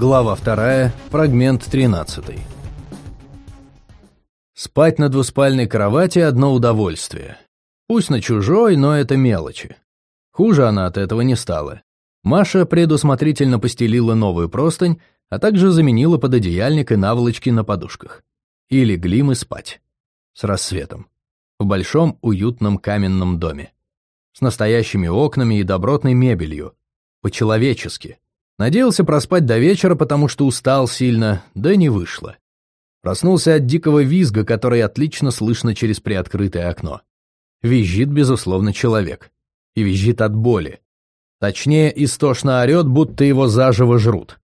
Глава 2, фрагмент 13. Спать на двуспальной кровати – одно удовольствие. Пусть на чужой, но это мелочи. Хуже она от этого не стала. Маша предусмотрительно постелила новую простынь, а также заменила пододеяльник и наволочки на подушках. И легли мы спать. С рассветом. В большом уютном каменном доме. С настоящими окнами и добротной мебелью. По-человечески. Надеялся проспать до вечера, потому что устал сильно, да не вышло. Проснулся от дикого визга, который отлично слышно через приоткрытое окно. Визжит, безусловно, человек. И визжит от боли. Точнее, истошно орет, будто его заживо жрут.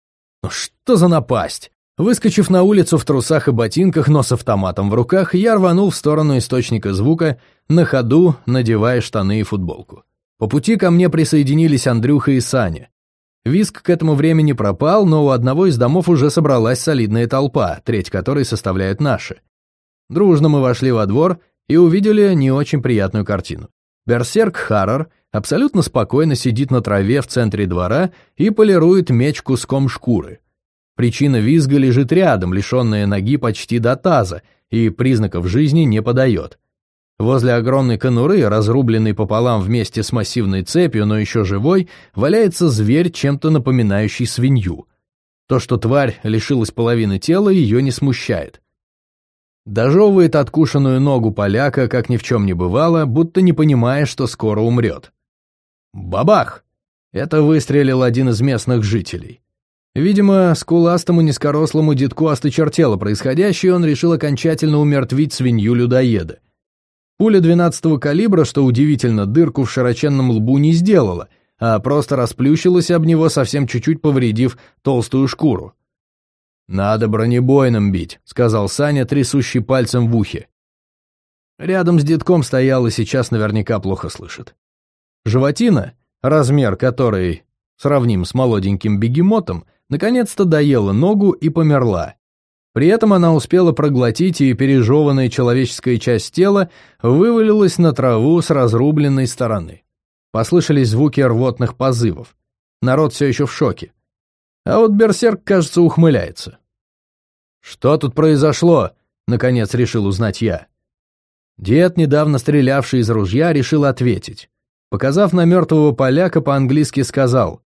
Ну что за напасть? Выскочив на улицу в трусах и ботинках, но с автоматом в руках, я рванул в сторону источника звука, на ходу надевая штаны и футболку. По пути ко мне присоединились Андрюха и Саня. Виск к этому времени пропал, но у одного из домов уже собралась солидная толпа, треть которой составляют наши. Дружно мы вошли во двор и увидели не очень приятную картину. Берсерк Харрор абсолютно спокойно сидит на траве в центре двора и полирует меч куском шкуры. Причина визга лежит рядом, лишенная ноги почти до таза, и признаков жизни не подает. Возле огромной конуры, разрубленной пополам вместе с массивной цепью, но еще живой, валяется зверь, чем-то напоминающий свинью. То, что тварь лишилась половины тела, ее не смущает. Дожевывает откушенную ногу поляка, как ни в чем не бывало, будто не понимая, что скоро умрет. Бабах! Это выстрелил один из местных жителей. Видимо, скуластому низкорослому детку осточертело происходящее, он решил окончательно умертвить свинью-людоеда. Пуля 12-го калибра, что удивительно, дырку в широченном лбу не сделала, а просто расплющилась об него, совсем чуть-чуть повредив толстую шкуру. «Надо бронебойным бить», — сказал Саня, трясущий пальцем в ухе. Рядом с детком стоял и сейчас наверняка плохо слышит. Животина, размер которой сравним с молоденьким бегемотом, наконец-то доела ногу и померла. При этом она успела проглотить, и пережеванная человеческая часть тела вывалилась на траву с разрубленной стороны. Послышались звуки рвотных позывов. Народ все еще в шоке. А вот берсерк, кажется, ухмыляется. «Что тут произошло?» — наконец решил узнать я. Дед, недавно стрелявший из ружья, решил ответить. Показав на мертвого поляка, по-английски сказал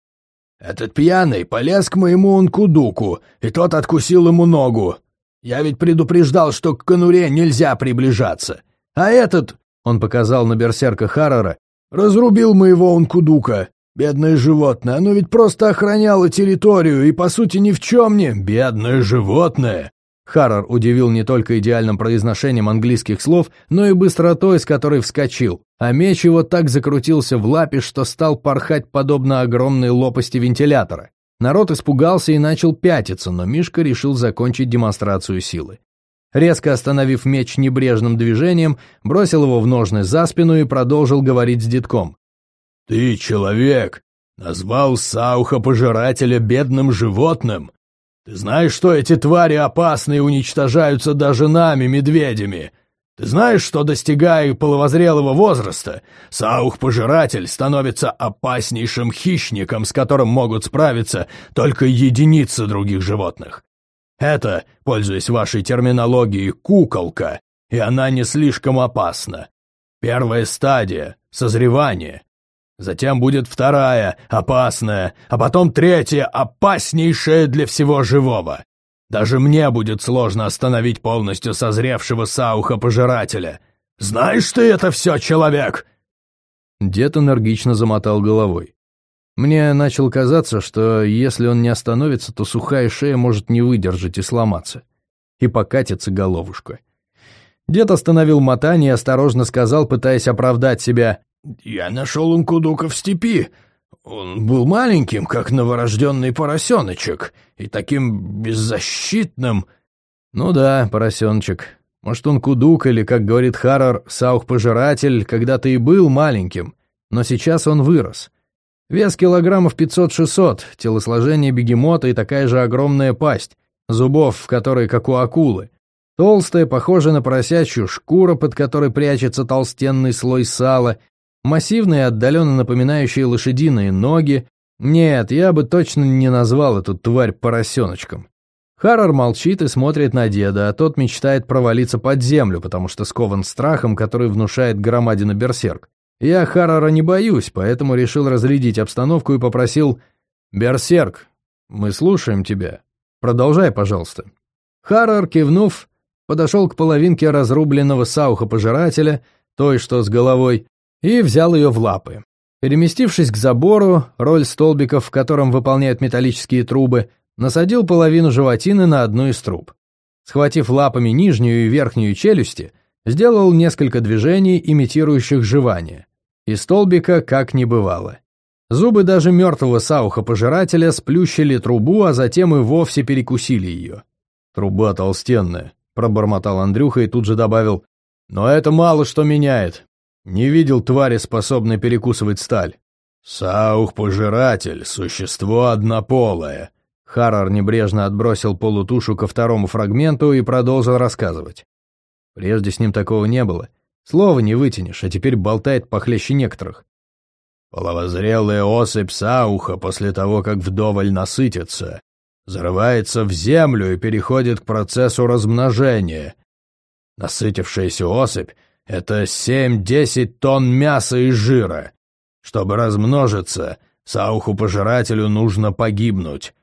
«Этот пьяный полез к моему ункудуку, и тот откусил ему ногу. Я ведь предупреждал, что к конуре нельзя приближаться. А этот, — он показал на берсерка Харрора, — разрубил моего ункудука. Бедное животное, оно ведь просто охраняло территорию и, по сути, ни в чем не... Бедное животное!» Харрор удивил не только идеальным произношением английских слов, но и быстротой, с которой вскочил, а меч его так закрутился в лапе, что стал порхать подобно огромной лопасти вентилятора. Народ испугался и начал пятиться, но Мишка решил закончить демонстрацию силы. Резко остановив меч небрежным движением, бросил его в ножны за спину и продолжил говорить с детком. «Ты, человек, назвал Сауха-пожирателя бедным животным? Ты знаешь, что эти твари опасны и уничтожаются даже нами, медведями? Ты знаешь, что, достигая половозрелого возраста, Саух-пожиратель становится опаснейшим хищником, с которым могут справиться только единицы других животных? Это, пользуясь вашей терминологией, куколка, и она не слишком опасна. Первая стадия — созревание. Затем будет вторая, опасная, а потом третья, опаснейшая для всего живого. Даже мне будет сложно остановить полностью созревшего сауха-пожирателя. Знаешь ты это все, человек?» Дед энергично замотал головой. Мне начал казаться, что если он не остановится, то сухая шея может не выдержать и сломаться. И покатится головушка. Дед остановил мотание и осторожно сказал, пытаясь оправдать себя, «Я нашел инкудука в степи. Он был маленьким, как новорожденный поросеночек, и таким беззащитным». «Ну да, поросеночек. Может, он кудук или, как говорит Харрор, саух-пожиратель, когда-то и был маленьким, но сейчас он вырос. Вес килограммов 500-600, телосложение бегемота и такая же огромная пасть, зубов в которой, как у акулы. Толстая, похожая на поросячью шкура, под которой прячется толстенный слой сала, массивные, отдаленно напоминающие лошадиные ноги, Нет, я бы точно не назвал эту тварь поросеночком. Харрор молчит и смотрит на деда, а тот мечтает провалиться под землю, потому что скован страхом, который внушает громадина берсерк. Я Харрора не боюсь, поэтому решил разрядить обстановку и попросил «Берсерк, мы слушаем тебя. Продолжай, пожалуйста». Харрор, кивнув, подошел к половинке разрубленного сауха пожирателя, той, что с головой, и взял ее в лапы. Переместившись к забору, роль столбиков, в котором выполняют металлические трубы, насадил половину животины на одну из труб. Схватив лапами нижнюю и верхнюю челюсти, сделал несколько движений, имитирующих жевание. И столбика как не бывало. Зубы даже мертвого сауха-пожирателя сплющили трубу, а затем и вовсе перекусили ее. «Труба толстенная», — пробормотал Андрюха и тут же добавил, «но это мало что меняет. Не видел твари, способной перекусывать сталь. «Саух-пожиратель, существо однополое». Харрор небрежно отбросил полутушу ко второму фрагменту и продолжил рассказывать. Прежде с ним такого не было. Слова не вытянешь, а теперь болтает похлеще некоторых. Половозрелая особь Сауха после того, как вдоволь насытится, зарывается в землю и переходит к процессу размножения. Насытившаяся особь это семь-десять тонн мяса и жира. Чтобы размножиться, сауху-пожирателю нужно погибнуть.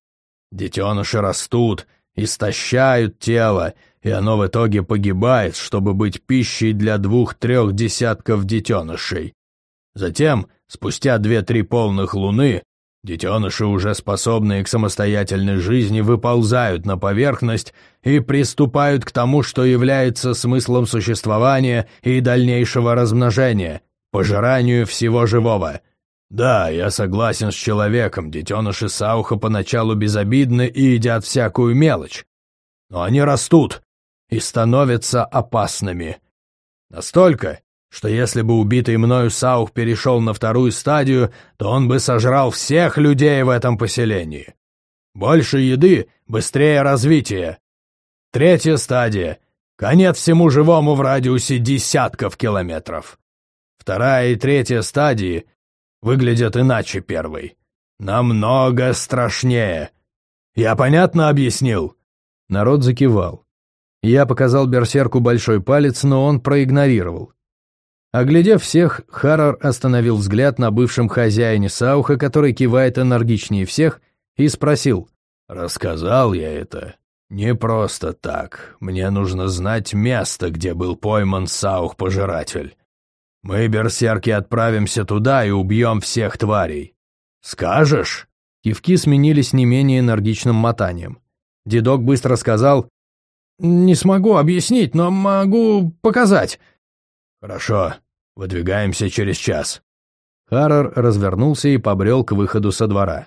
Детеныши растут, истощают тело, и оно в итоге погибает, чтобы быть пищей для двух-трех десятков детенышей. Затем, спустя две-три полных луны, Детеныши, уже способные к самостоятельной жизни, выползают на поверхность и приступают к тому, что является смыслом существования и дальнейшего размножения – пожиранию всего живого. Да, я согласен с человеком, детеныши Сауха поначалу безобидны и едят всякую мелочь. Но они растут и становятся опасными. Настолько, что если бы убитый мною Саух перешел на вторую стадию, то он бы сожрал всех людей в этом поселении. Больше еды, быстрее развитие. Третья стадия. Конец всему живому в радиусе десятков километров. Вторая и третья стадии выглядят иначе первой. Намного страшнее. Я понятно объяснил?» Народ закивал. Я показал берсерку большой палец, но он проигнорировал. Оглядев всех, Харрор остановил взгляд на бывшем хозяине Сауха, который кивает энергичнее всех, и спросил. «Рассказал я это. Не просто так. Мне нужно знать место, где был пойман Саух-пожиратель. Мы, берсерки, отправимся туда и убьем всех тварей. Скажешь?» Кивки сменились не менее энергичным мотанием. Дедок быстро сказал, «Не смогу объяснить, но могу показать. «Хорошо, выдвигаемся через час». Харрор развернулся и побрел к выходу со двора.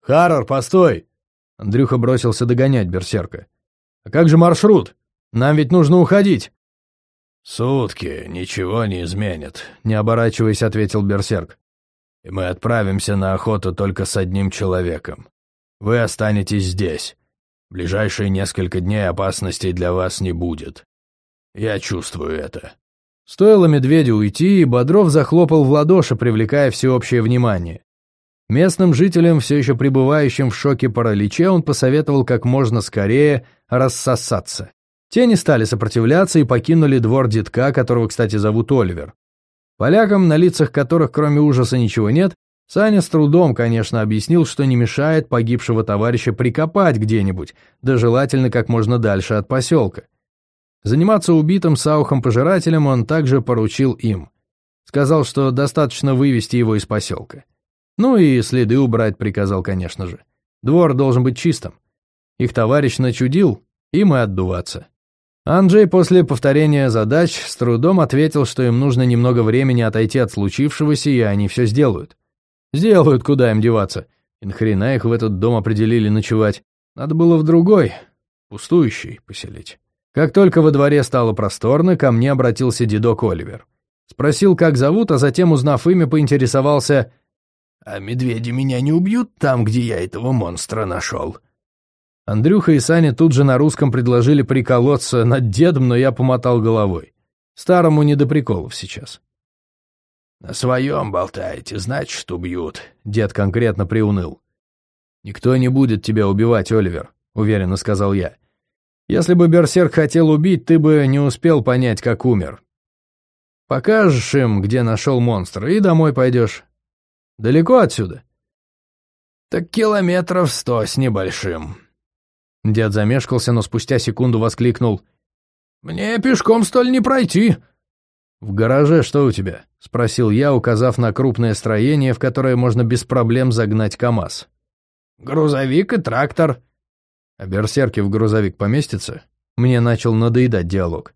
«Харрор, постой!» Андрюха бросился догонять берсерка. «А как же маршрут? Нам ведь нужно уходить!» «Сутки ничего не изменят», — не оборачиваясь, ответил берсерк. «И мы отправимся на охоту только с одним человеком. Вы останетесь здесь. В ближайшие несколько дней опасностей для вас не будет. Я чувствую это». Стоило медведю уйти, и Бодров захлопал в ладоши, привлекая всеобщее внимание. Местным жителям, все еще пребывающим в шоке параличе, он посоветовал как можно скорее рассосаться. Те не стали сопротивляться и покинули двор детка, которого, кстати, зовут Оливер. Полякам, на лицах которых кроме ужаса ничего нет, Саня с трудом, конечно, объяснил, что не мешает погибшего товарища прикопать где-нибудь, да желательно как можно дальше от поселка. Заниматься убитым саухом-пожирателем он также поручил им. Сказал, что достаточно вывести его из поселка. Ну и следы убрать приказал, конечно же. Двор должен быть чистым. Их товарищ начудил, им и отдуваться. Анджей после повторения задач с трудом ответил, что им нужно немного времени отойти от случившегося, и они все сделают. Сделают, куда им деваться. И нахрена их в этот дом определили ночевать. Надо было в другой, пустующий, поселить. Как только во дворе стало просторно, ко мне обратился дедок Оливер. Спросил, как зовут, а затем, узнав имя, поинтересовался, «А медведи меня не убьют там, где я этого монстра нашел?» Андрюха и Саня тут же на русском предложили приколоться над дедом, но я помотал головой. Старому не до приколов сейчас. «На своем болтаете, значит, убьют», — дед конкретно приуныл. «Никто не будет тебя убивать, Оливер», — уверенно сказал я. «Если бы Берсерк хотел убить, ты бы не успел понять, как умер. Покажешь им, где нашел монстра, и домой пойдешь. Далеко отсюда?» «Так километров сто с небольшим». Дед замешкался, но спустя секунду воскликнул. «Мне пешком столь не пройти». «В гараже что у тебя?» — спросил я, указав на крупное строение, в которое можно без проблем загнать КАМАЗ. «Грузовик и трактор». «А берсерки в грузовик поместятся?» Мне начал надоедать диалог.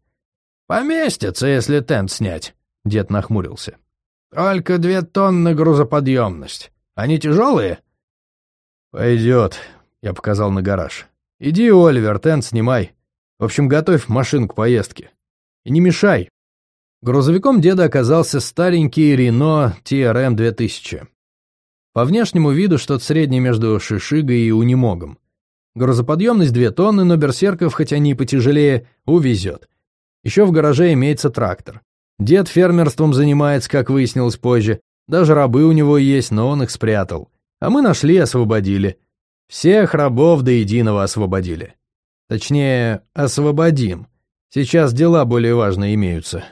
«Поместятся, если тент снять», — дед нахмурился. «Только две тонны грузоподъемность. Они тяжелые?» «Пойдет», — я показал на гараж. «Иди, Оливер, тент снимай. В общем, готовь машину к поездке. И не мешай, Грузовиком деда оказался старенький Рено TRM 2000. По внешнему виду что-то среднее между шишигой и унимогом. Грузоподъемность 2 тонны, но берсерков, хоть они и потяжелее, увезет. Еще в гараже имеется трактор. Дед фермерством занимается, как выяснилось позже. Даже рабы у него есть, но он их спрятал. А мы нашли и освободили. Всех рабов до единого освободили. Точнее, освободим. Сейчас дела более важные имеются.